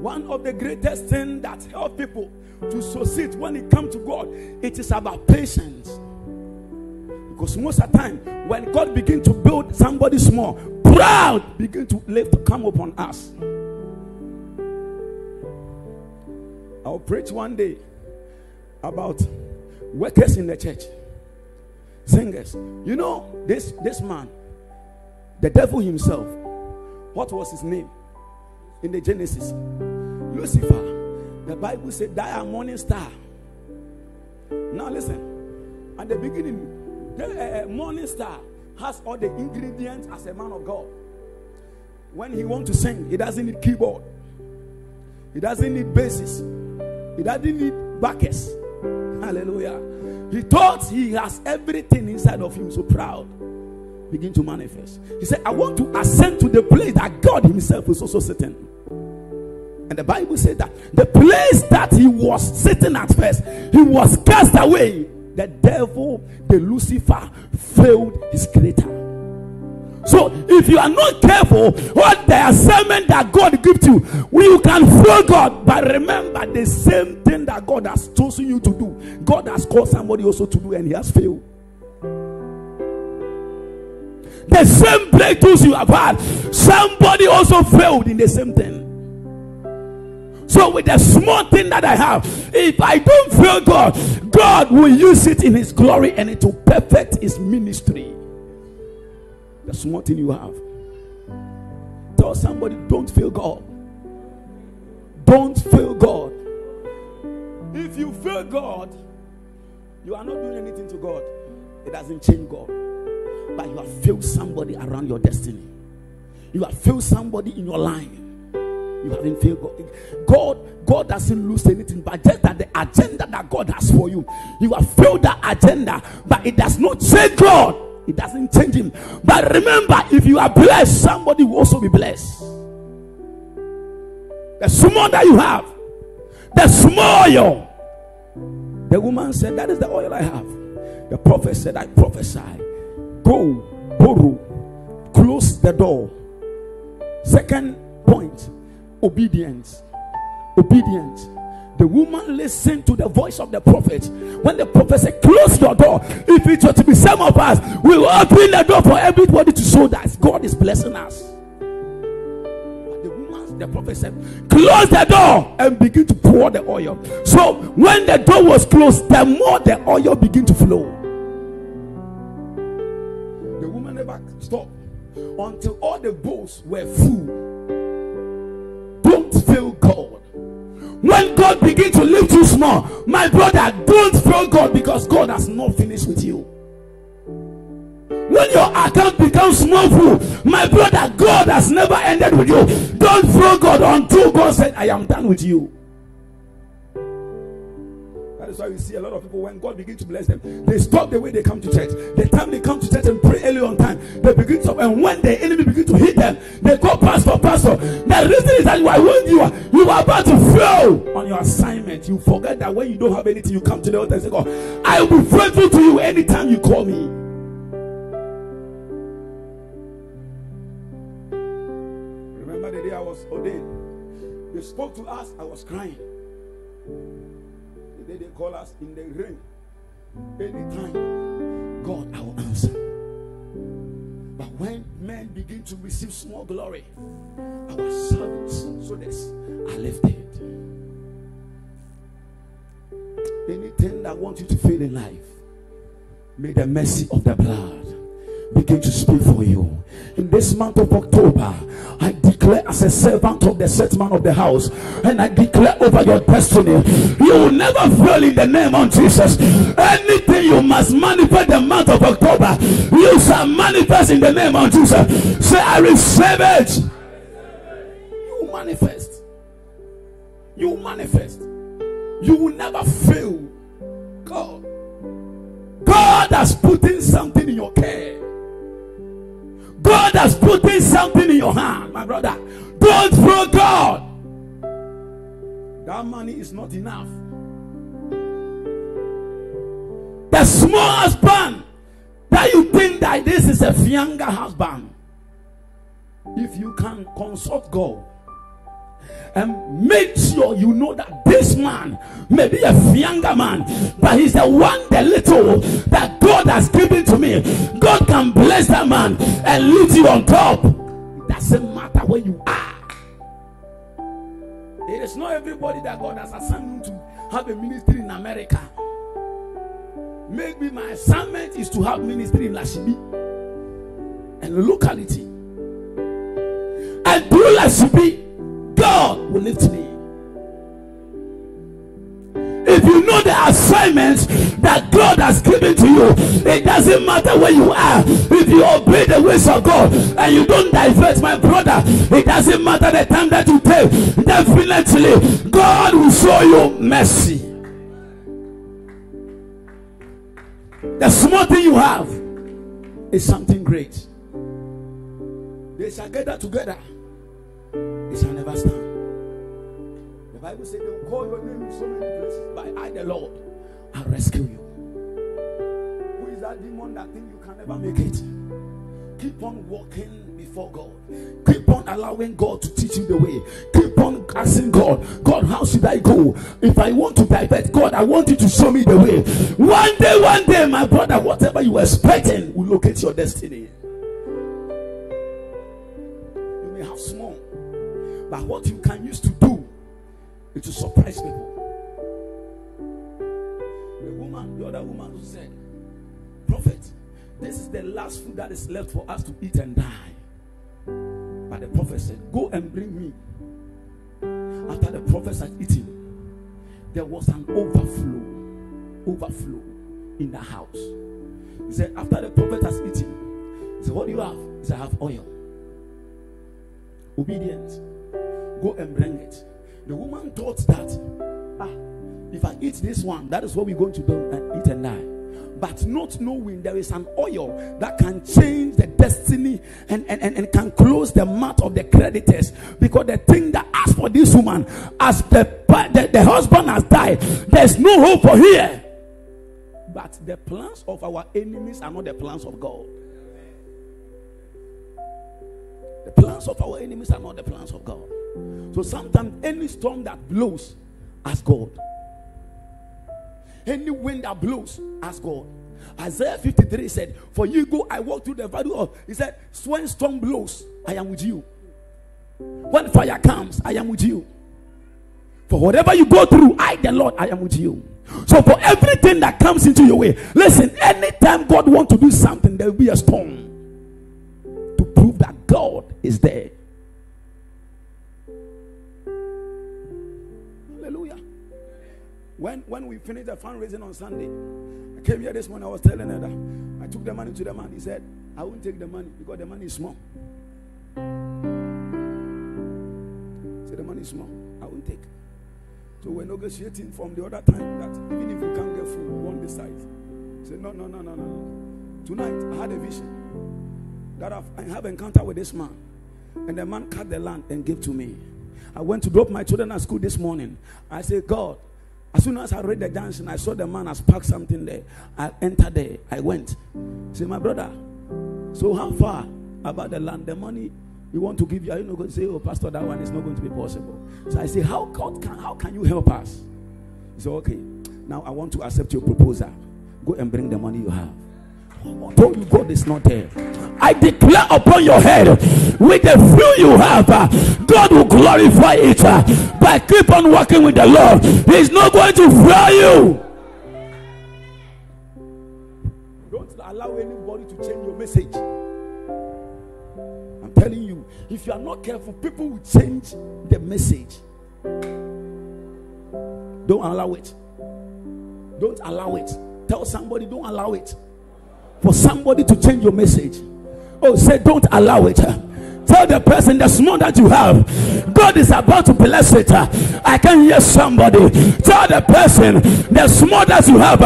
One of the greatest things that help people to succeed when it comes to God, it is about patience. Because most of the time, when God begin to build somebody small, proud begin to lift come upon us. I'll preach one day about workers in the church, singers. You know, this this man, the devil himself. What was his name in the Genesis? Lucifer. The Bible said, "Die a morning star." Now listen. At the beginning, the uh, morning star has all the ingredients as a man of God. When he want to sing, he doesn't need keyboard. He doesn't need basses. He doesn't need backers. Hallelujah. He thought he has everything inside of him, so proud. Begin to manifest. He said, I want to ascend to the place that God Himself is also sitting. And the Bible said that the place that he was sitting at first, he was cast away. The devil, the Lucifer, failed his creator. So if you are not careful, what the assignment that God gives you, you can fail God. But remember, the same thing that God has chosen you to do, God has called somebody also to do, and he has failed. The same breakthroughs you have had, somebody also failed in the same thing. So, with the small thing that I have, if I don't feel God, God will use it in His glory and it will perfect His ministry. The small thing you have. Tell somebody, don't feel God. Don't feel God. If you feel God, you are not doing anything to God. It doesn't change God. But you have failed somebody around your destiny. You have failed somebody in your line. You haven't failed God. God, God doesn't lose anything, but just that the agenda that God has for you, you have failed that agenda, but it does not change God. It doesn't change him. But remember, if you are blessed, somebody will also be blessed. The small that you have, the small oil. The woman said, That is the oil I have. The prophet said, I prophesy. Go, borrow, close the door. Second point obedience. Obedience. The woman listened to the voice of the prophet. When the prophet said, Close your door. If it were to be some of us, we will open the door for everybody to show that God is blessing us. But the woman, the prophet said, Close the door and begin to pour the oil. So when the door was closed, the more the oil began to flow. The woman never stopped until all the bowls were full fail God. When God begins to lift you small, my brother, don't fail God because God has not finished with you. When your account becomes small my brother, God has never ended with you. Don't fail God until God said, I am done with you. That is why we see a lot of people when God begins to bless them, they stop the way they come to church. The time they come to church and pray early on time, they begin to and when the enemy begin to hit them, they go pastor, pastor. The reason is that you are when you are you are about to fail on your assignment, you forget that when you don't have anything, you come to the altar and say, God, I will be faithful to you anytime you call me. Remember the day I was ordained. They spoke to us, I was crying they, they call us in the rain. Anytime, God, I will answer. But when men begin to receive small glory, our servants, so this are lifted. Anything that wants you to fail in life, may the mercy of the blood begin to speak for you. In this month of October, I declare as a servant of the set man of the house, and I declare over your destiny, you will never fail in the name of Jesus. Anything you must manifest the month of October, you shall manifest in the name of Jesus. Say, I receive it. You manifest. You manifest. You will never fail. God. God has put in something in your care. God has put in something in your hand, my brother. Don't throw God. That money is not enough. The small husband that you think that this is a younger husband. If you can consult God, and make sure you know that this man may be a younger man, but he's the one, the little that God has given to me. God can bless that man and lead you on top. It doesn't matter where you are. It is not everybody that God has assigned to have a ministry in America. Maybe my assignment is to have ministry in Lashibi and the locality. And through Lashibi, God will lift me. If you know the assignments that God has given to you, it doesn't matter where you are. If you obey the ways of God and you don't divert, my brother, it doesn't matter the time that you take. Definitely, God will show you mercy. The small thing you have is something great. They shall gather together it shall never stand. The Bible says they will call your name in so many places, but I, the Lord, I'll rescue you. Who is that demon that think you can never make it? Keep on walking before God. Keep on allowing God to teach you the way. Keep on asking God, God, how should I go? If I want to divert, God, I want you to show me the way. One day, one day, my brother, whatever you are expecting will locate your destiny. What you can use to do is to surprise people. The woman, the other woman who said, Prophet, this is the last food that is left for us to eat and die. But the prophet said, Go and bring me. After the prophet had eaten, there was an overflow, overflow in the house. He said, After the prophet has eaten, he said, What do you have? He said, I have oil. Obedience. Go and bring it. The woman thought that, ah, if I eat this one, that is what we're going to do and eat and die. But not knowing there is an oil that can change the destiny and, and, and, and can close the mouth of the creditors. Because the thing that asked for this woman, as the, the, the husband has died, there's no hope for here. But the plans of our enemies are not the plans of God. The plans of our enemies are not the plans of God. So sometimes any storm that blows, ask God. Any wind that blows, ask God. Isaiah 53 said, For you go, I walk through the valley of. He said, When storm blows, I am with you. When fire comes, I am with you. For whatever you go through, I, the Lord, I am with you. So for everything that comes into your way, listen, anytime God wants to do something, there will be a storm to prove that God is there. When when we finished the fundraising on Sunday, I came here this morning. I was telling her that I took the money to the man. He said, "I won't take the money because the money is small." Say the money is small. I won't take. So we're negotiating from the other time that even if you can't get food, we won't decide. Say no, no, no, no, no. Tonight I had a vision that I've, I have encounter with this man, and the man cut the land and gave to me. I went to drop my children at school this morning. I said, God, as soon as I read the junction, I saw the man has parked something there. I entered there. I went. Say, my brother, so how far about the land? The money we want to give you. Are you not going to say, oh, Pastor, that one is not going to be possible? So I say, how, God can, how can you help us? He said, okay, now I want to accept your proposal. Go and bring the money you have. You God is not there. I declare upon your head with the few you have, God will glorify it. Uh, but keep on working with the Lord. He's not going to fail you. Don't allow anybody to change your message. I'm telling you, if you are not careful, people will change the message. Don't allow it. Don't allow it. Tell somebody, don't allow it for somebody to change your message. Oh, say, don't allow it. Tell the person the small that you have, God is about to bless it. I can hear somebody. Tell the person the small that you have,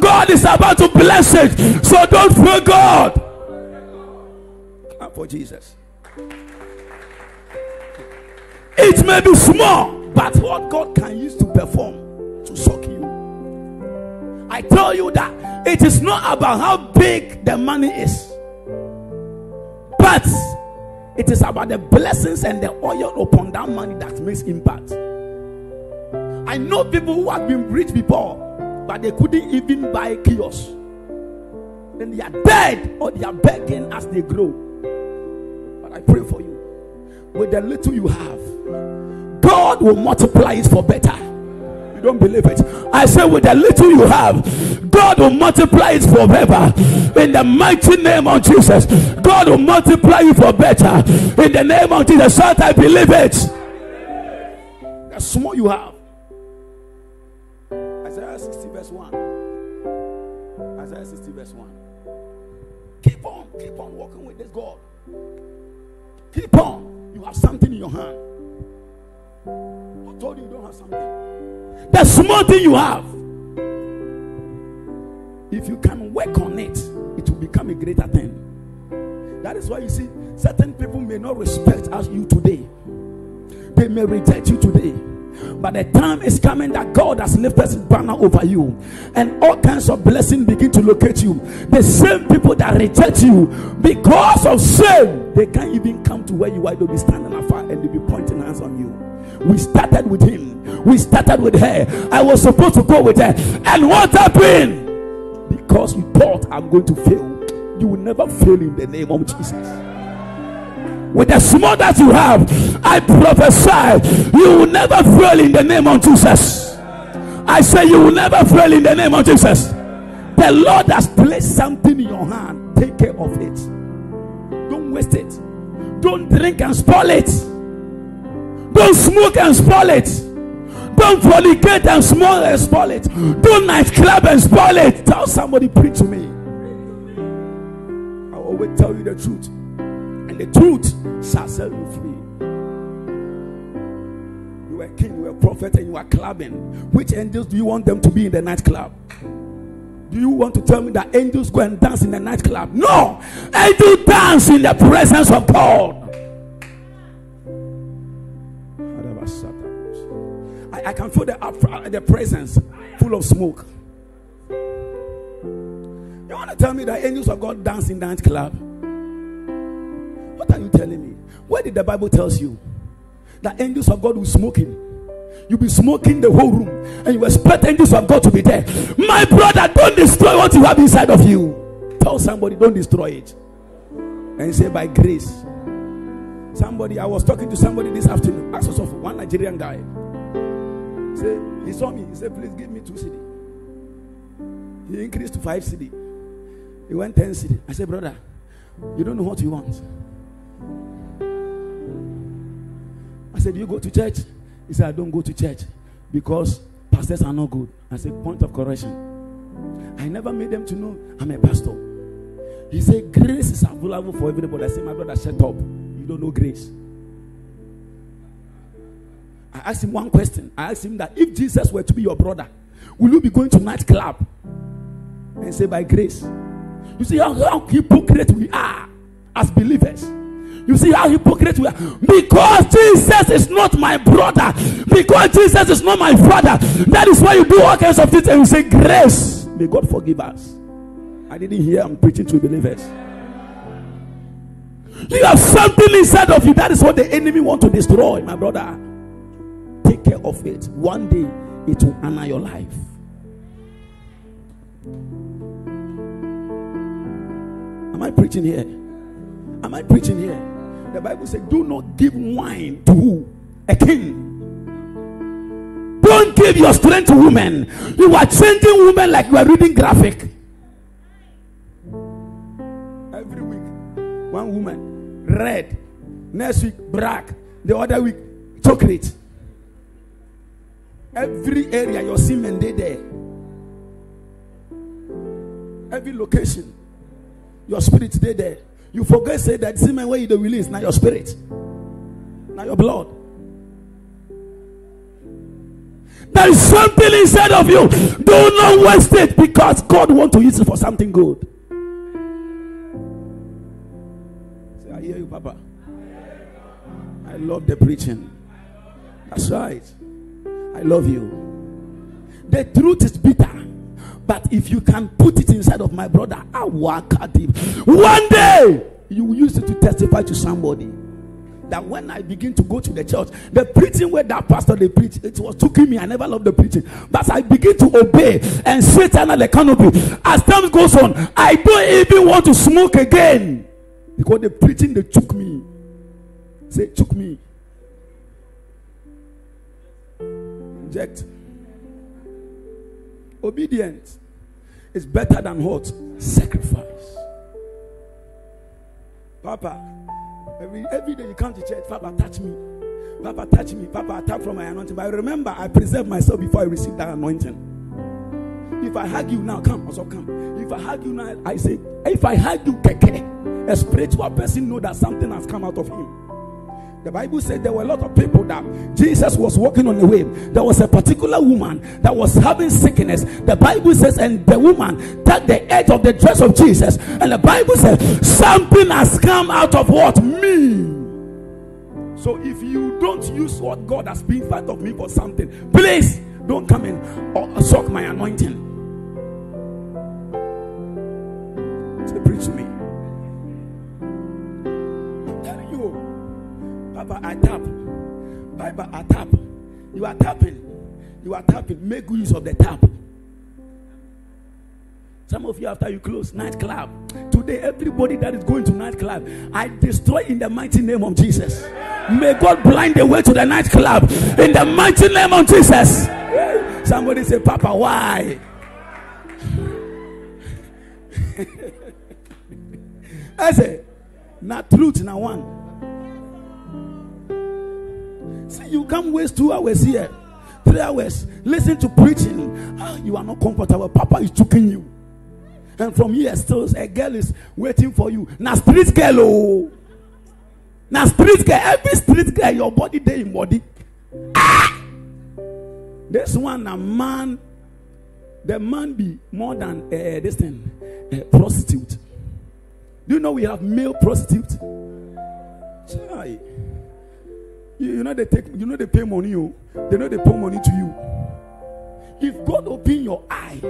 God is about to bless it. So don't fear God. Clap for Jesus. It may be small, but what God can use to perform to shock you. I tell you that it is not about how big the money is, but It is about the blessings and the oil upon that money that makes impact. I know people who have been rich before, but they couldn't even buy kiosks. Then they are dead or they are begging as they grow. But I pray for you. With the little you have, God will multiply it for better. Don't believe it. I say, with the little you have, God will multiply it forever. In the mighty name of Jesus, God will multiply you for better. In the name of Jesus, so I believe it. The small you have. Isaiah 60, verse 1. Isaiah 60, verse 1. Keep on, keep on walking with this God. Keep on. You have something in your hand. I told you you don't have something. The small thing you have. If you can work on it, it will become a greater thing. That is why you see, certain people may not respect as you today. They may reject you today. But the time is coming that God has lifted his banner over you, and all kinds of blessings begin to locate you. The same people that reject you because of sin, they can't even come to where you are. They'll be standing afar and they'll be pointing hands on you. We started with him, we started with her. I was supposed to go with her, and what happened? Because you thought I'm going to fail, you will never fail in the name of Jesus with the small that you have, I prophesy you will never fail in the name of Jesus. I say you will never fail in the name of Jesus. The Lord has placed something in your hand. Take care of it. Don't waste it. Don't drink and spoil it. Don't smoke and spoil it. Don't fornicate and and spoil it. Don't nightclub and spoil it. Tell somebody, preach to me. I always tell you the truth and the truth shall set you free. You are king, you are prophet, and you are clubbing. Which angels do you want them to be in the nightclub? Do you want to tell me that angels go and dance in the nightclub? No, angels dance in the presence of God. I, can feel the, uh, the presence full of smoke. You want to tell me that angels of God dance in dance club? What are you telling me? Where did the Bible tells you that angels of God will smoking? You'll be smoking the whole room, and you expect angels of God to be there. My brother, don't destroy what you have inside of you. Tell somebody, don't destroy it. And say, by grace. Somebody, I was talking to somebody this afternoon, asked of one Nigerian guy. Say, he saw me. He said, please give me two cedi. He increased to five cedi. He went ten cedi. I said, brother, you don't know what you want. I said, Do you go to church? He said, I don't go to church because pastors are not good. I said, Point of correction. I never made them to know I'm a pastor. He said, Grace is available for everybody. I said, My brother, shut up. You don't know grace. I asked him one question. I asked him that if Jesus were to be your brother, will you be going to nightclub? And say, By grace. You see how, how hypocrite we are as believers. You see how hypocrite we are. Because Jesus is not my brother. Because Jesus is not my father. That is why you do all kinds of things and you say, Grace. May God forgive us. I didn't hear I'm preaching to believers. You have something inside of you. That is what the enemy want to destroy, my brother. Care of it. One day it will honor your life. Am I preaching here? Am I preaching here? The Bible says, Do not give wine to who? A king. Don't give your strength to women. You are changing women like you are reading graphic. Every week, one woman, red. Next week, black. The other week, chocolate. Every area you're seeing men they there. Every location, your spirit they there. You forget say that semen where you the release, now your spirit, now your blood. There is something inside of you. Do not waste it because God want to use it for something good. Say, I hear you, Papa. I love the preaching. That's right. I love you. The truth is bitter. But if you can put it inside of my brother, I work at him. one day you use it to testify to somebody. that when I begin to go to the church, the preaching where that pastor they preach, it was taking me. I never loved the preaching, but I begin to obey and sit under the canopy. As time goes on, I don't even want to smoke again because the preaching they took me. Say took me. Inject. Obedience is better than what? Sacrifice. Papa, every, every day you come to church, Papa, touch me. Papa, touch me. Papa, tap from my anointing. But I remember, I preserve myself before I receive that anointing. If I hug you now, come, also come. If I hug you now, I say, if I hug you, keke, a spiritual person know that something has come out of him. The Bible said there were a lot of people that Jesus was walking on the way. There was a particular woman that was having sickness. The Bible says, and the woman touched the edge of the dress of Jesus. And the Bible says, something has come out of what? Me. So if you don't use what God has been part of me for something, please don't come in or suck my anointing. Say, preach to me. Papa, I tap. Bible, I tap. You are tapping. You are tapping. Make use of the tap. Some of you, after you close nightclub, today everybody that is going to nightclub, I destroy in the mighty name of Jesus. May God blind the way to the nightclub in the mighty name of Jesus. Somebody say, Papa, why? I say, not truth, not one. See, you come waste two hours here, three hours, listen to preaching. Ah, you are not comfortable. Papa is choking you. And from here, still a girl is waiting for you. Now, street girl, oh. Now, street girl, every street girl, your body, they in body. Ah! This one, a man, the man be more than uh, this thing, a prostitute. Do you know we have male prostitute? Chai. You, you know they take you know they pay money you oh. they know they pay money to you. If God open your eye,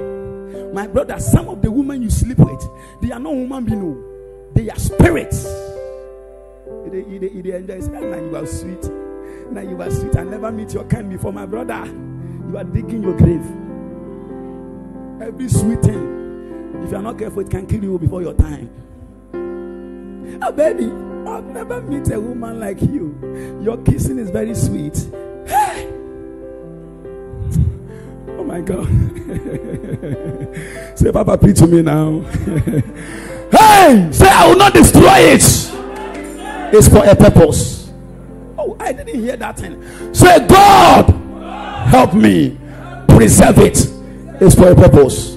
my brother, some of the women you sleep with, they are not human being, no. Oh. they are spirits. They, they, they, they enjoy say, now you are sweet. Now you are sweet. I never meet your kind before, my brother. You are digging your grave. Every sweet thing, if you are not careful, it can kill you before your time. Oh, baby. I've never met a woman like you. Your kissing is very sweet. Hey! Oh my God. say, Papa, preach to me now. hey! Say, I will not destroy it. It's for a purpose. Oh, I didn't hear that thing. Say, God, help me preserve it. It's for a purpose.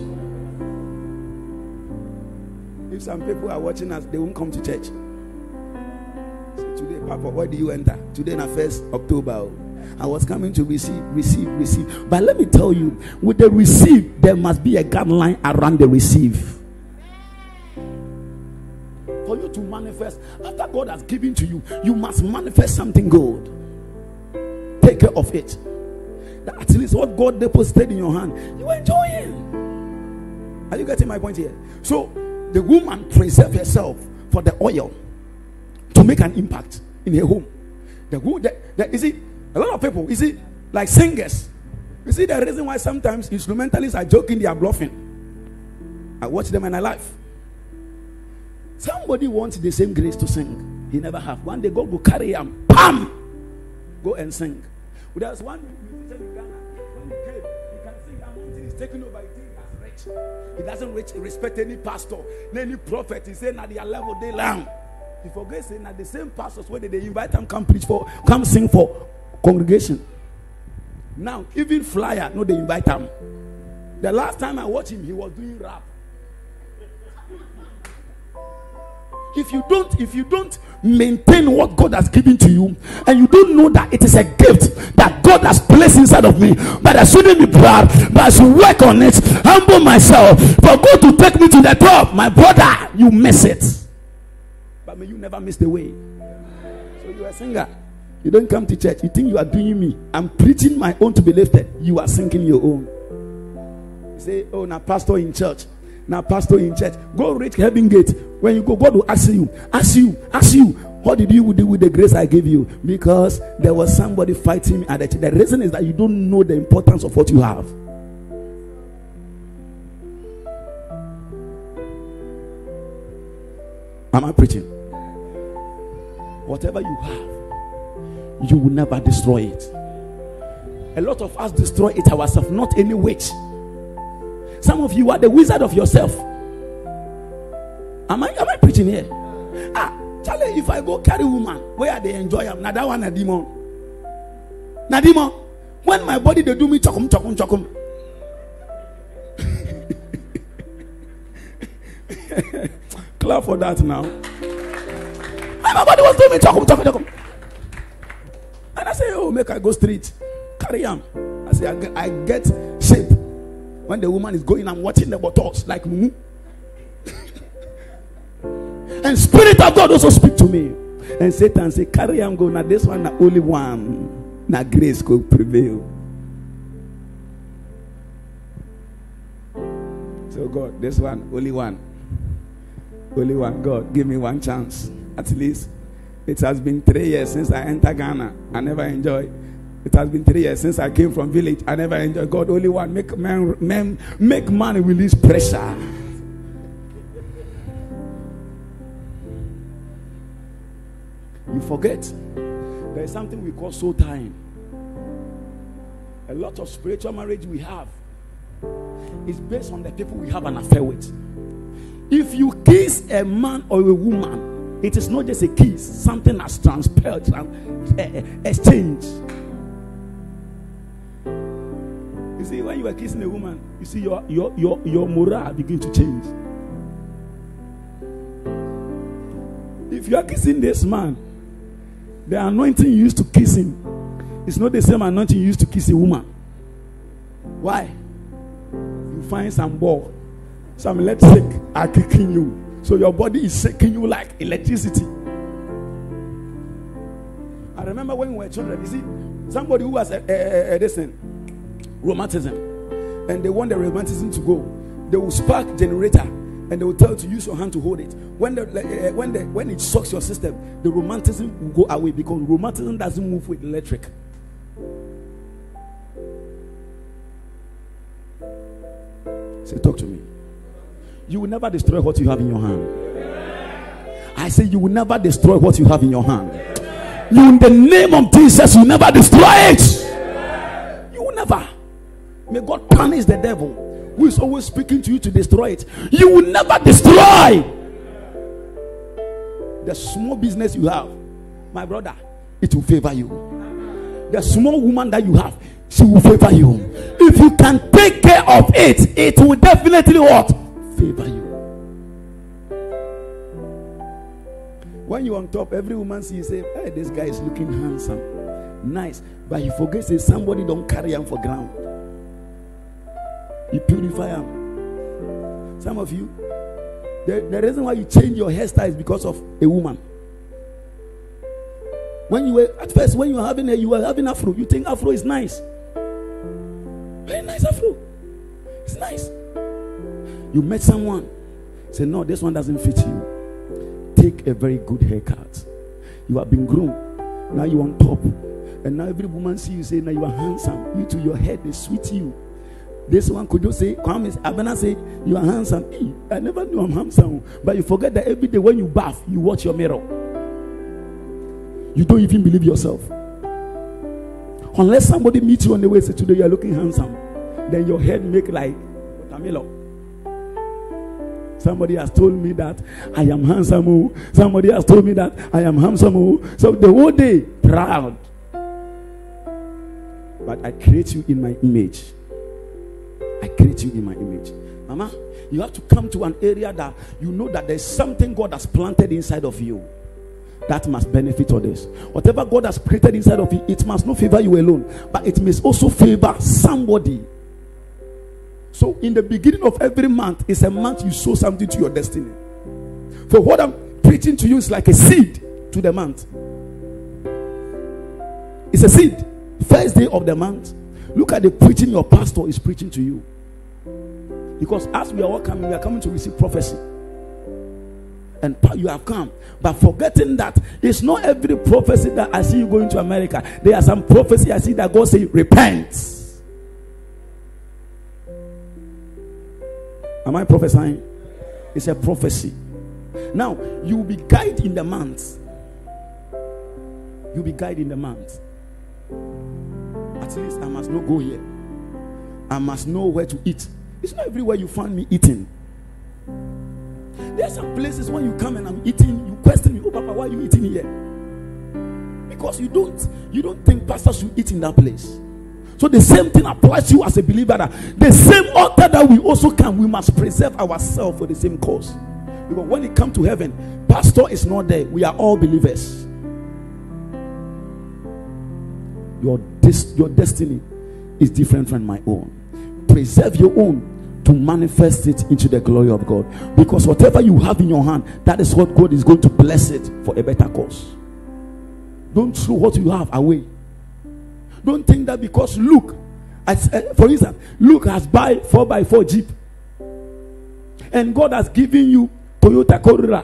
If some people are watching us, they won't come to church. Papa, where do you enter? Today, na first October. Oh. I was coming to receive, receive, receive. But let me tell you, with the receive, there must be a guideline around the receive. For you to manifest, after God has given to you, you must manifest something good. Take care of it. At least what God deposited in your hand, you enjoy it. Are you getting my point here? So the woman preserved herself for the oil to make an impact in a home. The, the, the, see, a lot of people, you see, like singers. You see, the reason why sometimes instrumentalists are joking, they are bluffing. I watch them and I laugh. Somebody wants the same grace to sing. He never have. One day God will carry him. Pam! Go and sing. There's one musician in Ghana. When he came, he can sing. Anointing is taking over. He thinks rich. He doesn't respect any pastor, any prophet. He said, "Now they are level they learn." You forget saying that the same pastors where they invite them come preach for, come sing for congregation. Now, even flyer, no, they invite them. The last time I watched him, he was doing rap. If you don't, if you don't maintain what God has given to you, and you don't know that it is a gift that God has placed inside of me, but I shouldn't be proud, but I should work on it, humble myself for God to take me to the top, my brother, you miss it may you never miss the way. So you are a singer. You don't come to church. You think you are doing me. I'm preaching my own to be lifted. You are singing your own. You say, oh, now pastor in church. Now pastor in church. Go reach heaven gate. When you go, God will ask you, ask you, ask you. What did you do with the grace I gave you? Because there was somebody fighting me at the The reason is that you don't know the importance of what you have. Am I preaching? Whatever you have, you will never destroy it. A lot of us destroy it ourselves, not any witch. Some of you are the wizard of yourself. Am I am I preaching here? Ah, Charlie, if I go carry woman, where they enjoy them? Now that one a demon. Now demon. When my body they do me chokum chokum chokum. Clap for that now. And was doing me chokum chokum chokum. And I say, oh, make I go street. Carry him. I say, I get, I get shape. When the woman is going, I'm watching the bottles like mumu. and Spirit of God also speak to me. And Satan say, carry him go. Now this one, the only one. Now grace could prevail. So God, this one, only one. Only one. God, give me one chance. At least. It has been three years since I entered Ghana. I never enjoyed. It has been three years since I came from village. I never enjoyed God. Only one. Make man, man make man release pressure. You forget. There is something we call soul time. A lot of spiritual marriage we have is based on the people we have an affair with. If you kiss a man or a woman, it is not just a kiss, something has transpired, trans- uh, exchange. You see, when you are kissing a woman, you see your your your, your morale begin to change. If you are kissing this man, the anointing you used to kiss him is not the same anointing you used to kiss a woman. Why? You find some ball some electric are kicking you. So your body is shaking you like electricity. I remember when we were children, you see, somebody who has a, a, a, this rheumatism, and they want the rheumatism to go, they will spark generator and they will tell you to use your hand to hold it. When the uh, when the when it shocks your system, the rheumatism will go away because rheumatism doesn't move with electric. Say, talk to me. You will never destroy what you have in your hand. I say, you will never destroy what you have in your hand. You, in the name of Jesus, you never destroy it. You will never. May God punish the devil who is always speaking to you to destroy it. You will never destroy the small business you have, my brother. It will favor you. The small woman that you have, she will favor you. If you can take care of it, it will definitely what? Favor you. When you're on top, every woman sees say, Hey, this guy is looking handsome, nice. But he forgets that somebody don't carry him for ground. You purify him. Some of you, the, the reason why you change your hairstyle is because of a woman. When you were at first, when you were having a you were having afro, you think afro is nice. Very nice afro. It's nice. You met someone, say, No, this one doesn't fit you. Take a very good haircut. You have been groomed. Now you're on top. And now every woman see you say, Now you are handsome. You to your head, they sweet you. This one could you say, Come Abena say, You are handsome. I never knew I'm handsome. But you forget that every day when you bath, you watch your mirror. You don't even believe yourself. Unless somebody meets you on the way say, Today you are looking handsome. Then your head make like watermelon. Somebody has told me that I am handsome. Oh. Somebody has told me that I am handsome. Oh. So the whole day, proud. But I create you in my image. I create you in my image. Mama, you have to come to an area that you know that there's something God has planted inside of you that must benefit others. Whatever God has created inside of you, it must not favor you alone, but it must also favor somebody so, in the beginning of every month is a month you sow something to your destiny. For what I'm preaching to you is like a seed to the month. It's a seed. First day of the month. Look at the preaching your pastor is preaching to you. Because as we are all coming, we are coming to receive prophecy. and you have come. But forgetting that it's not every prophecy that I see you going to America. There are some prophecy I see that God say, repent. Am I prophesying? It's a prophecy. Now you will be guided in the month. You'll be guided in the month. At least I must not go here. I must know where to eat. It's not everywhere you find me eating. There are some places when you come and I'm eating, you question me, oh Papa, why are you eating here? Because you don't you don't think pastors should eat in that place. So the same thing applies to you as a believer. That The same altar that we also can, we must preserve ourselves for the same cause. Because when it comes to heaven, pastor is not there. We are all believers. Your, your destiny is different from my own. Preserve your own to manifest it into the glory of God. Because whatever you have in your hand, that is what God is going to bless it for a better cause. Don't throw what you have away. Don't think that because Luke, as, uh, for instance, Luke has buy 4x4 Jeep. And God has given you Toyota Corolla.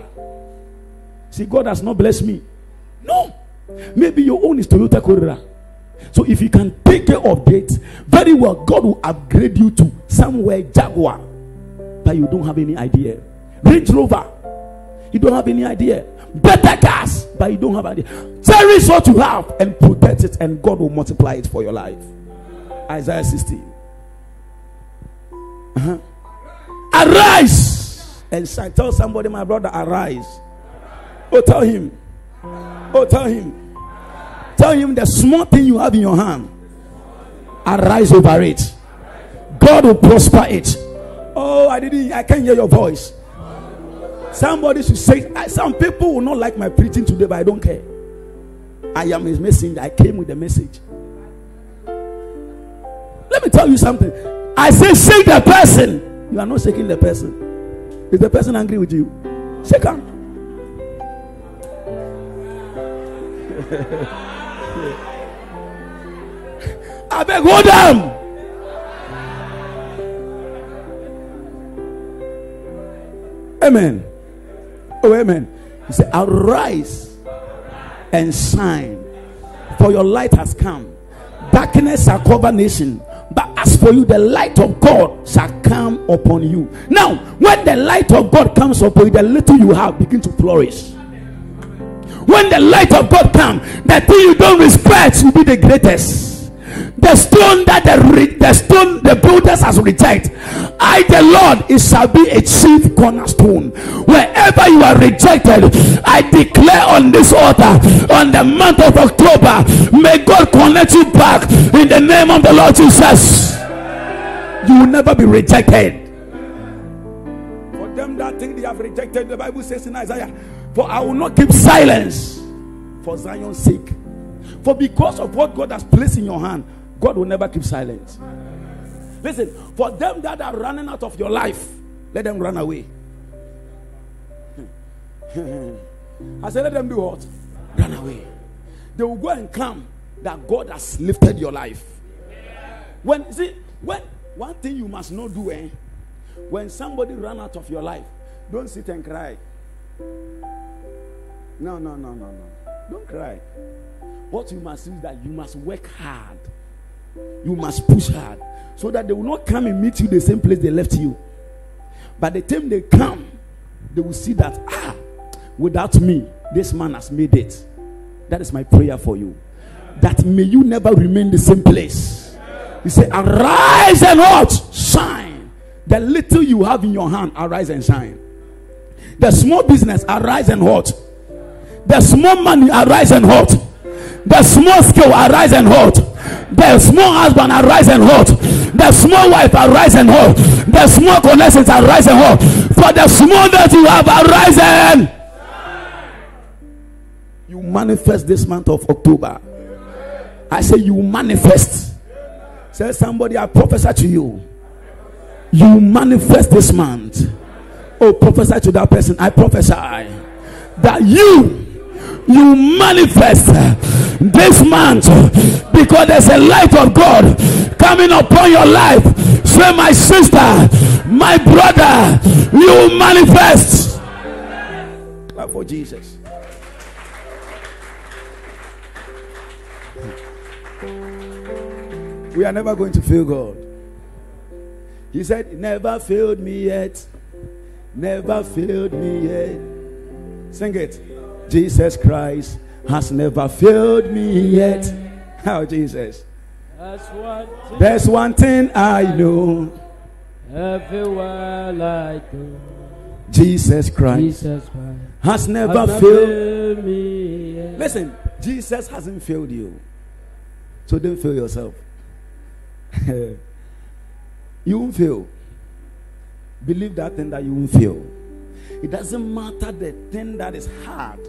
See, God has not blessed me. No. Maybe your own is Toyota Corolla. So if you can take care of it, very well, God will upgrade you to somewhere Jaguar, but you don't have any idea. Range Rover, you don't have any idea. Better cars, but you don't have idea. Cherish what you have and protect it, and God will multiply it for your life. Isaiah 16. Uh-huh. Arise and shine. Tell somebody, my brother, arise. Oh, tell him. Oh, tell him Tell him the small thing you have in your hand, arise over it. God will prosper it. Oh, I didn't, I can't hear your voice. Somebody should say, ah, some people will not like my preaching today, but I don't care. I am his messenger. I came with the message. Let me tell you something. I say, shake the person. You are not shaking the person. Is the person angry with you? Shake him. I beg, hold them. Amen. Oh, amen. He said, Arise and shine, for your light has come. Darkness shall cover nation, but as for you, the light of God shall come upon you. Now, when the light of God comes upon you, the little you have begin to flourish. When the light of God comes, the thing you don't respect will be the greatest the stone that the, the stone the builders has rejected. I the lord it shall be a chief cornerstone. Wherever you are rejected i declare on this altar on the month of october may god connect you back in the name of the lord jesus. You will never be rejected. For them that think they have rejected the bible says in isaiah for i will not keep silence for zion's sake. For because of what god has placed in your hand God will never keep silent. Listen, for them that are running out of your life, let them run away. I said, let them do what? Run away. They will go and come that God has lifted your life. When see, when one thing you must not do, eh? When somebody run out of your life, don't sit and cry. No, no, no, no, no. Don't cry. What you must do is that you must work hard you must push hard so that they will not come and meet you the same place they left you. By the time they come, they will see that, ah, without me, this man has made it. That is my prayer for you. That may you never remain the same place. He said, Arise and what? Shine. The little you have in your hand, arise and shine. The small business, arise and what? The small money, arise and what? The small skill, arise and what? The small husband arise and hold. The small wife arise and hold. The small connections arise and hold. For the small that you have arisen. You manifest this month of October. I say you manifest. Say somebody, I prophesy to you. You manifest this month. Oh, prophesy to that person. I prophesy that you you manifest this month because there's a light of God coming upon your life. Say, my sister, my brother, you manifest. Clap for Jesus. We are never going to fail God. He said, Never failed me yet. Never failed me yet. Sing it. Jesus Christ has never failed me yet. How, Jesus? That's what There's one thing I know. everywhere I go. Jesus Christ Jesus Christ has never has failed. failed me. yet. Listen, Jesus hasn't failed you. So don't fail yourself. you won't fail. Believe that thing that you won't fail. It doesn't matter the thing that is hard.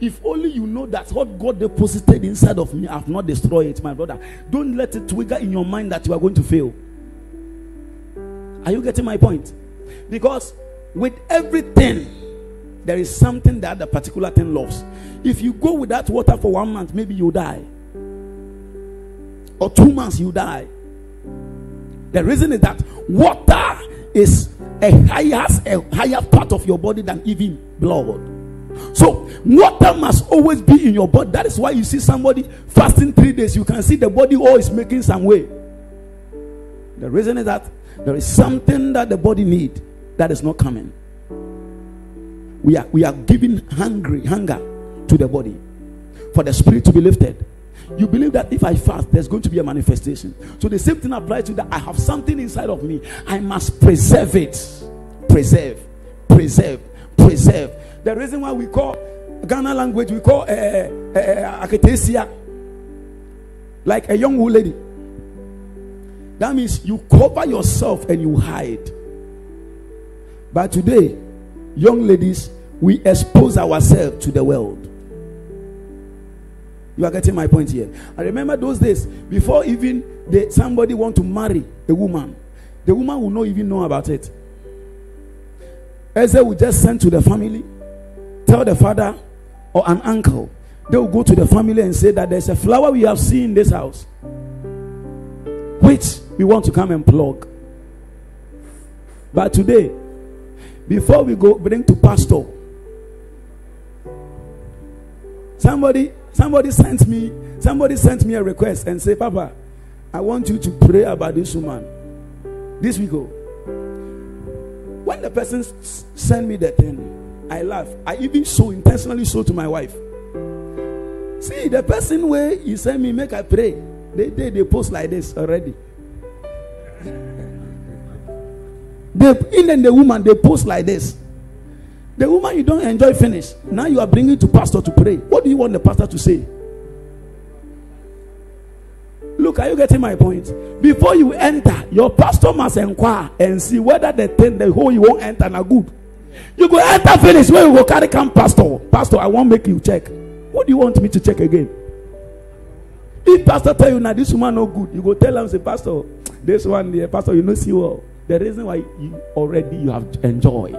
If only you know that what God deposited inside of me, I have not destroyed it, my brother. Don't let it trigger in your mind that you are going to fail. Are you getting my point? Because with everything, there is something that the particular thing loves. If you go without water for one month, maybe you die. Or two months, you die. The reason is that water is a higher, a higher part of your body than even blood. So water must always be in your body. That is why you see somebody fasting three days. You can see the body always making some way. The reason is that there is something that the body need that is not coming. We are we are giving hungry hunger to the body for the spirit to be lifted. You believe that if I fast, there's going to be a manifestation. So the same thing applies to that. I have something inside of me. I must preserve it. Preserve, preserve, preserve. The reason why we call Ghana language, we call uh, uh, aketesia, like a young old lady. That means you cover yourself and you hide. But today, young ladies, we expose ourselves to the world. You are getting my point here. I remember those days before even the, somebody want to marry a woman, the woman will not even know about it. Ezra will just send to the family, tell the father or an uncle. They will go to the family and say that there's a flower we have seen in this house, which we want to come and plug. But today, before we go bring to pastor, somebody somebody sent me somebody sent me a request and say, Papa, I want you to pray about this woman. This we go. Oh, when the person sent me the thing, I laugh. I even so intentionally so to my wife. See, the person where you send me, make I pray. They, they, they post like this already. The and the woman they post like this. The woman you don't enjoy finish. Now you are bringing to pastor to pray. What do you want the pastor to say? Look, are you getting my point? Before you enter, your pastor must inquire and see whether the thing, the hole you won't enter, now good. You go enter finish where you go carry come pastor. Pastor, I won't make you check. What do you want me to check again? If pastor tell you now this woman no good, you go tell him say pastor, this one the pastor you know see well. The reason why you already you have enjoyed.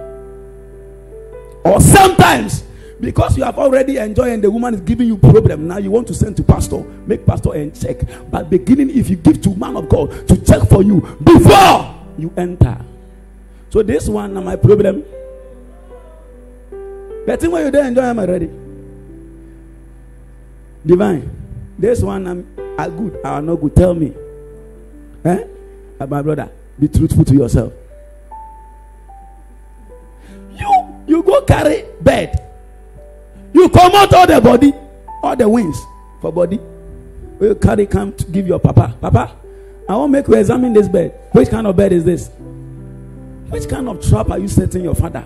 Or sometimes because you have already enjoyed and the woman is giving you problem now you want to send to pastor make pastor and check but beginning if you give to man of god to check for you before you enter so this one na my problem the thing wey you dey enjoy am already divine this one am i good i no good. Tell me eh? My brother be truthful to yourself. You you go carry bed. You comot all the body all the wings for body. You carry come to give your papa? Papa i wan make you examine this bed. Which kind of bed is this? Which kind of trap are you setting your father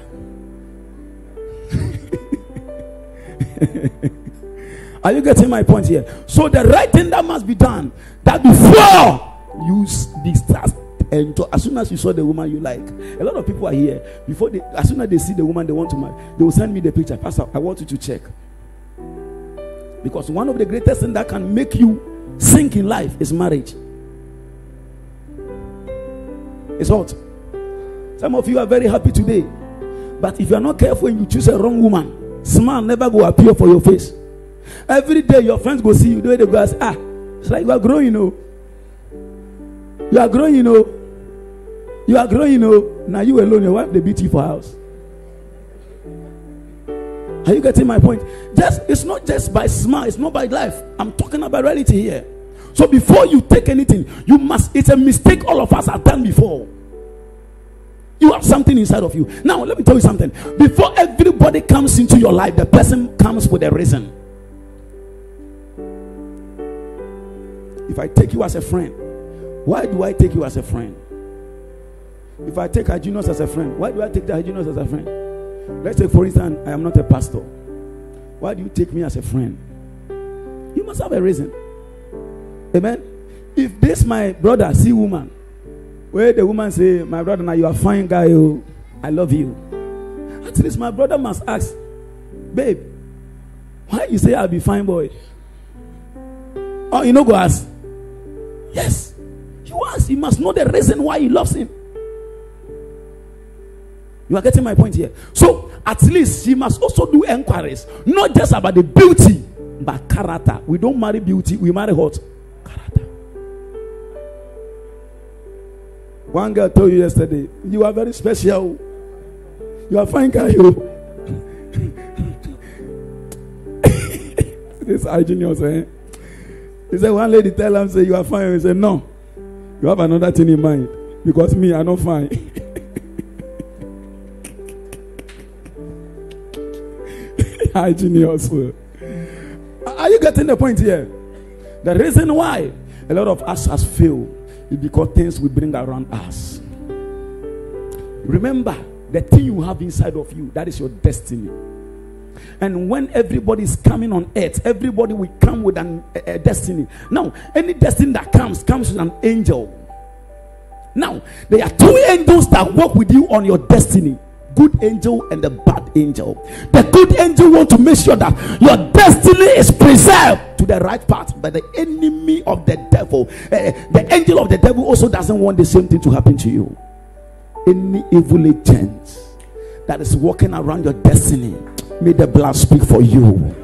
are you getting my point here? So the right thing that must be done that before you start enjoy as soon as you saw the woman you like a lot of people are here before they as soon as they see the woman they want to marry they will send me the picture. Pastor i want you to check. Because one of the greatest things that can make you sink in life is marriage. It's hot. Some of you are very happy today but if you are not careful and you choose a wrong woman smile never go appear for your face every day your friends go see you the way they go say ah it's like you are growing you know you are growing you know you are growing you know now you alone your wife dey beat you for house Are you getting my point? Just it's not just by smile, it's not by life. I'm talking about reality here. So before you take anything, you must. It's a mistake all of us have done before. You have something inside of you. Now, let me tell you something. Before everybody comes into your life, the person comes with a reason. If I take you as a friend, why do I take you as a friend? If I take Hygienus as a friend, why do I take the Hygienus as a friend? Let's say, for instance, I am not a pastor. Why do you take me as a friend? You must have a reason. Amen. If this my brother see woman, where the woman say, My brother, now you are fine guy, oh, I love you. At least my brother must ask, babe, why you say I'll be fine boy? Oh, you know, go ask. Yes. You ask, you must know the reason why he loves him. You are getting my point here. So at least she must also do enquiries, not just about the beauty, but character. We don't marry beauty, we marry what? One girl told you yesterday, you are very special. You are fine guy. This hygienius, eh? He said, one lady tell him, say, you are fine. He said, no. You have another thing in mind. Because me, I'm not fine. Hygienius. Are you getting the point here? The reason why a lot of us has failed is because things we bring around us. Remember, the thing you have inside of you, that is your destiny. And when everybody is coming on earth, everybody will come with an, a, a destiny. Now, any destiny that comes, comes with an angel. Now, there are two angels that work with you on your destiny good angel and the bad angel. The good angel want to make sure that your destiny is preserved to the right path. But the enemy of the devil, uh, the angel of the devil, also doesn't want the same thing to happen to you. Any evil agent that is walking around your destiny, may the blood speak for you.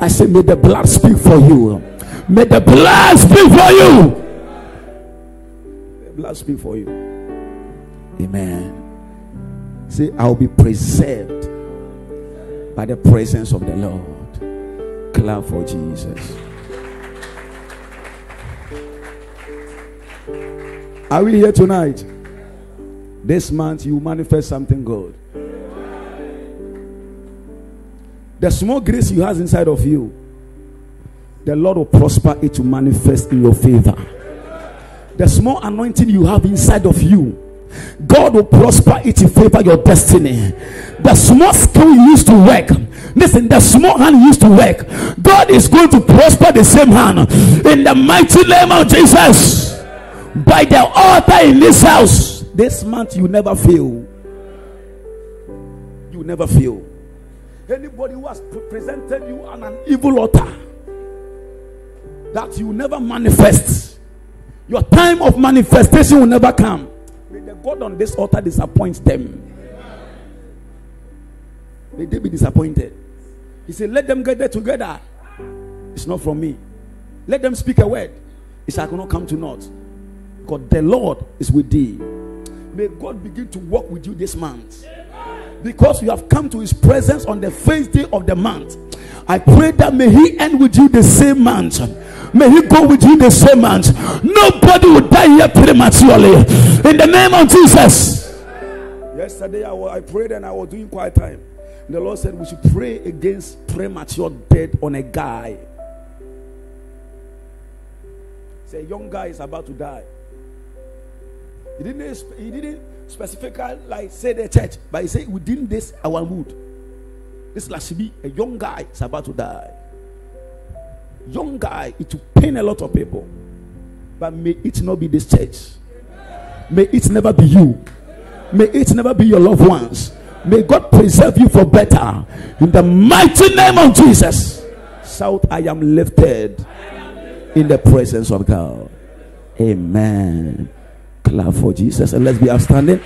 I say, may the blood speak for you. May the blood speak for you. May The blood speak for you. Amen. Say, I'll be preserved by the presence of the Lord. Clap for Jesus. Are we here tonight? This month, you manifest something good. The small grace you have inside of you, the Lord will prosper it to manifest in your favor. The small anointing you have inside of you, God will prosper it to favor your destiny. The small skill you used to work, listen, the small hand you used to work, God is going to prosper the same hand in the mighty name of Jesus. By the altar in this house, this month you never fail. You never fail. Anybody who has presented you on an evil altar that you never manifest, your time of manifestation will never come. God on this altar disappoint them. May they be disappointed. He said, Let them get there together. It's not from me. Let them speak a word. It shall not come to naught. Because the Lord is with thee. May God begin to walk with you this month. Because you have come to his presence on the first day of the month. I pray that may he end with you the same month. May he go with you the same month. Nobody will die here prematurely. In the name of Jesus. Yesterday I, was, I prayed and I was doing quiet time. The Lord said we should pray against premature death on a guy. Say, young guy is about to die. He didn't, he didn't specifically like say the church, but he said within this our mood. This should be a young guy is about to die. Young guy, it will pain a lot of people. But may it not be this church. May it never be you. May it never be your loved ones. May God preserve you for better. In the mighty name of Jesus. Shout, I am lifted in the presence of God. Amen. Clap for Jesus and let's be outstanding.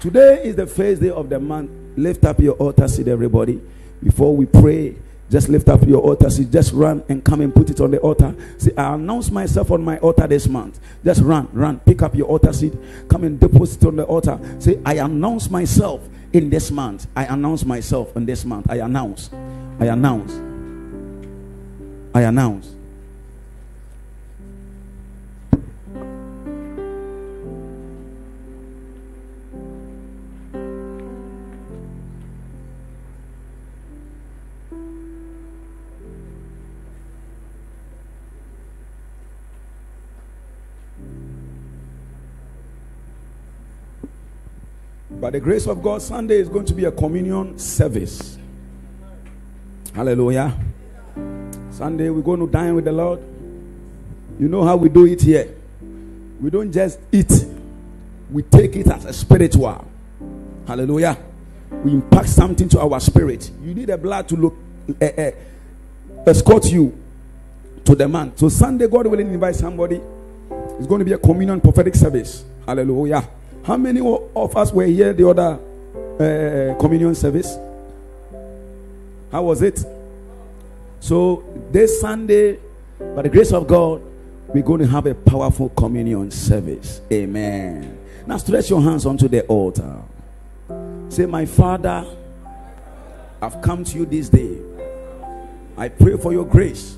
Today is the first day of the month. Lift up your altar seat, everybody. Before we pray, just lift up your altar seat. Just run and come and put it on the altar. Say, I announce myself on my altar this month. Just run, run. Pick up your altar seat. Come and deposit it on the altar. Say, I announce myself in this month. I announce myself in this month. I announce. I announce. I announce. By the grace of God, Sunday is going to be a communion service. Hallelujah. Sunday, we're going to dine with the Lord. You know how we do it here. We don't just eat, we take it as a spiritual. Hallelujah. We impact something to our spirit. You need a blood to look, uh, uh, escort you to the man. So, Sunday, God will invite somebody. It's going to be a communion prophetic service. Hallelujah. How many of us were here the other uh, communion service? How was it? So, this Sunday, by the grace of God, we're going to have a powerful communion service. Amen. Now, stretch your hands onto the altar. Say, My Father, I've come to you this day. I pray for your grace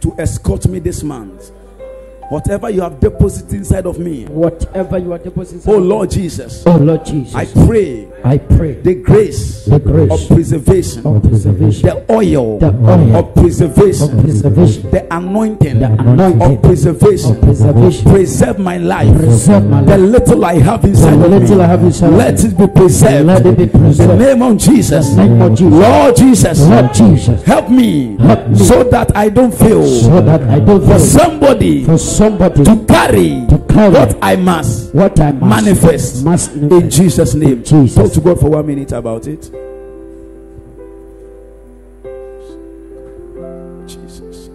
to escort me this month. Whatever you have deposited inside of me, Whatever you are depositing. oh Lord Jesus, Oh Lord Jesus. I pray I pray. the grace, The grace of preservation, of preservation. the oil, The oil of preservation, of preservation. the anointing, The anointing of preservation, of preservation. preserve my life, Preserve my life. the little I have inside The of little me, I have inside let it be preserved. Let it be In the preserved. name of Jesus, The name of Jesus. Lord Jesus, Lord Jesus. help me, Help me. so that I don't fail. So that I don't for somebody For somebody to carry To carry what I must what I must manifest must in. Jesus' name. Jesus. Talk to God for one minute about it. Jesus.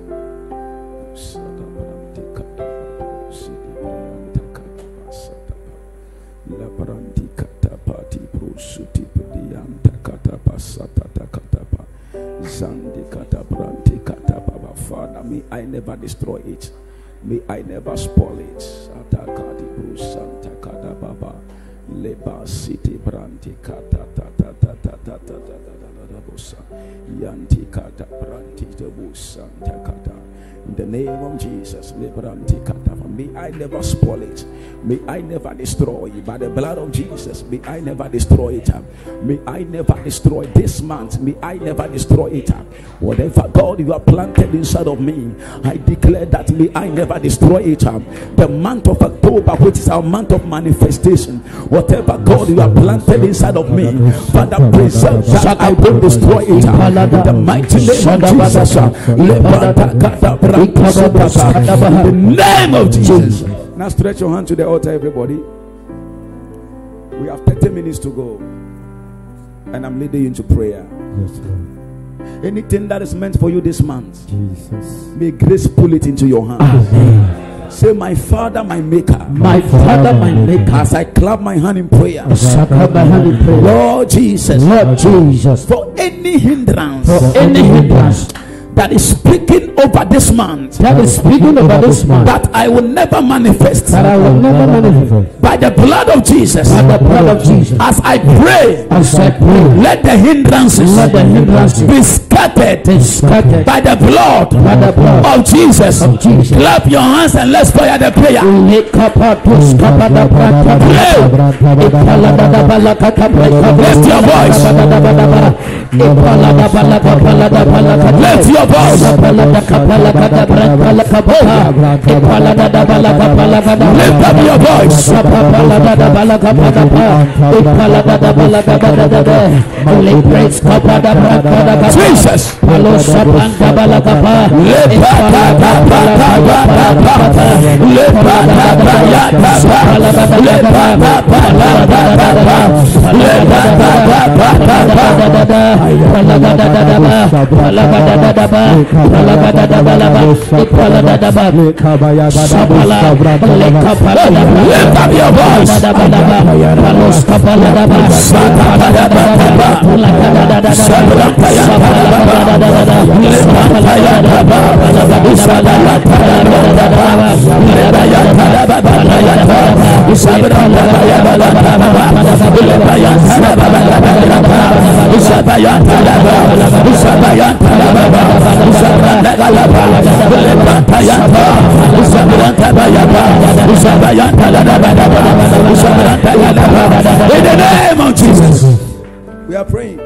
Father, may I never destroy it. May I never spoil it. Leba City Branti Kata Tata Tata Tata Tata Bosa. Yanti Kata Branti Debu Santa Kata. In the name of Jesus, Lebranti Kata. May I never spoil it. May I never destroy it. By the blood of Jesus, may I never destroy it. May I never destroy this month. May I never destroy it. Whatever God you have planted inside of me, I declare that may I never destroy it. The month of October, which is our month of manifestation, whatever God you have planted inside of me, Father, preserve that I don't destroy it. In the mighty name of Jesus, in the name of Jesus. Now stretch your hand to the altar, everybody. We have 30 minutes to go, and I'm leading you into prayer. Yes, Lord. Anything that is meant for you this month, Jesus. may grace pull it into your hand. Amen. Say, My Father, my Maker, My Father, my Maker. as I clap my hand in prayer, Sacred my hand in prayer. Lord Jesus, Lord Jesus. for any hindrance For any hindrance that is speaking over this month, that is speaking over this man that I will never manifest that I will never manifest by the blood of Jesus, by the blood of Jesus. as I pray, As I pray, let the hindrances let the hindrances be scattered be scattered by the blood by the blood of Jesus. of Jesus. Clap your hands and let's fire the prayer. Lekapatus kapada brata Ipaladada balakata brata Lift your voice. Balaka palada balaka Lift your voice. Kapala voice. Palada balaka palada Ipalada balaka balada Liprates kapada brata Jesus. Palo sapanta balaka pa Lift up your voice. In the name of Jesus, we are praying.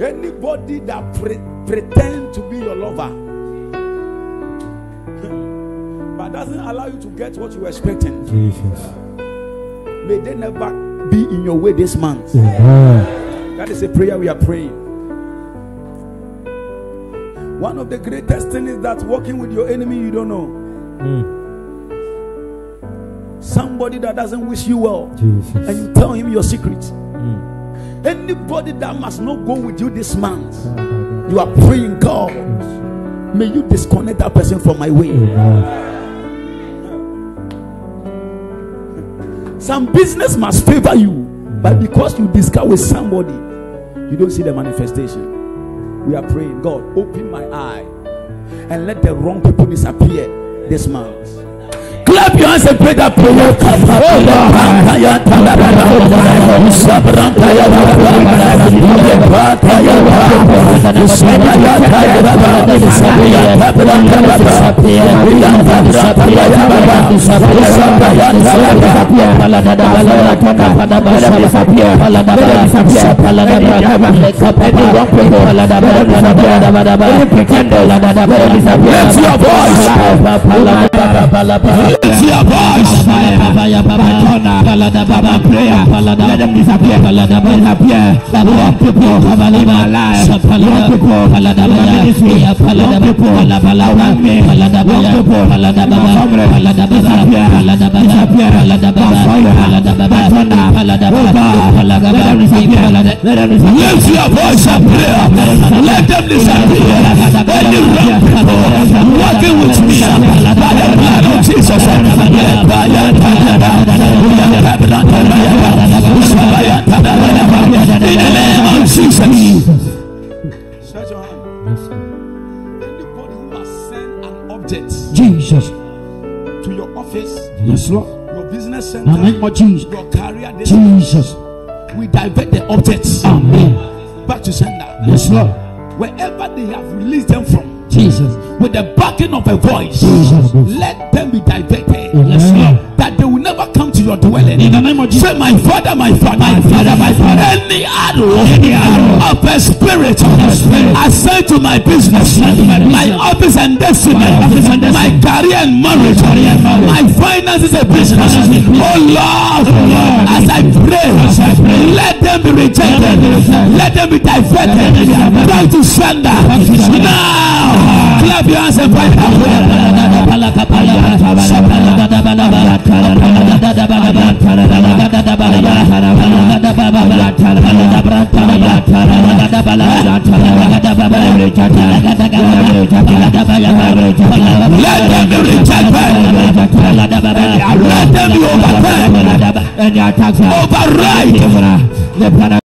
Anybody that pre- pretend to be your lover, but doesn't allow you to get what you were expecting, Jesus. may they never be in your way this month. Amen. That is a prayer we are praying. One of the greatest things is that working with your enemy you don't know. Mm. Somebody that doesn't wish you well, Jesus. and you tell him your secret. Mm. Anybody that must not go with you this month, you are praying, God, may you disconnect that person from my way. Amen. Some business must favor you, but because you discuss with somebody, you don't see the manifestation. We are praying, God, open my eye and let the wrong people disappear this month. Clap your hands and pray that prayer. Lift your voice. Lift your voice. Let them disappear. Disappear. Wrong people have in my life. Wrong people. Ministry. Wrong people. Around me. Wrong people. My family. Disappear. Disappear. Let. Let. Lift your voice and pray. Let them disappear. People working with me by the blood of Jesus. Name of Jesus. your career, this Jesus. we divert the objects Amen. back to sender. Yes, Lord. Wherever they have released them from, Jesus. with the backing of a voice, Jesus. let your dwelling. In the name of Jesus. Say, my father, my father, my father, my father. Any arrow, Any arrow of a spirit, spirit. assigned to my business, my office and destiny, My office and destiny. my career and marriage, career and marriage. my finances and business. and business. Oh Lord, Lord. as I pray, As I pray. let them be rejected, Let them be diverted, back to sender. Now, clap your hands and pray. Let them be rejected. Let them be overturned. Override. the plan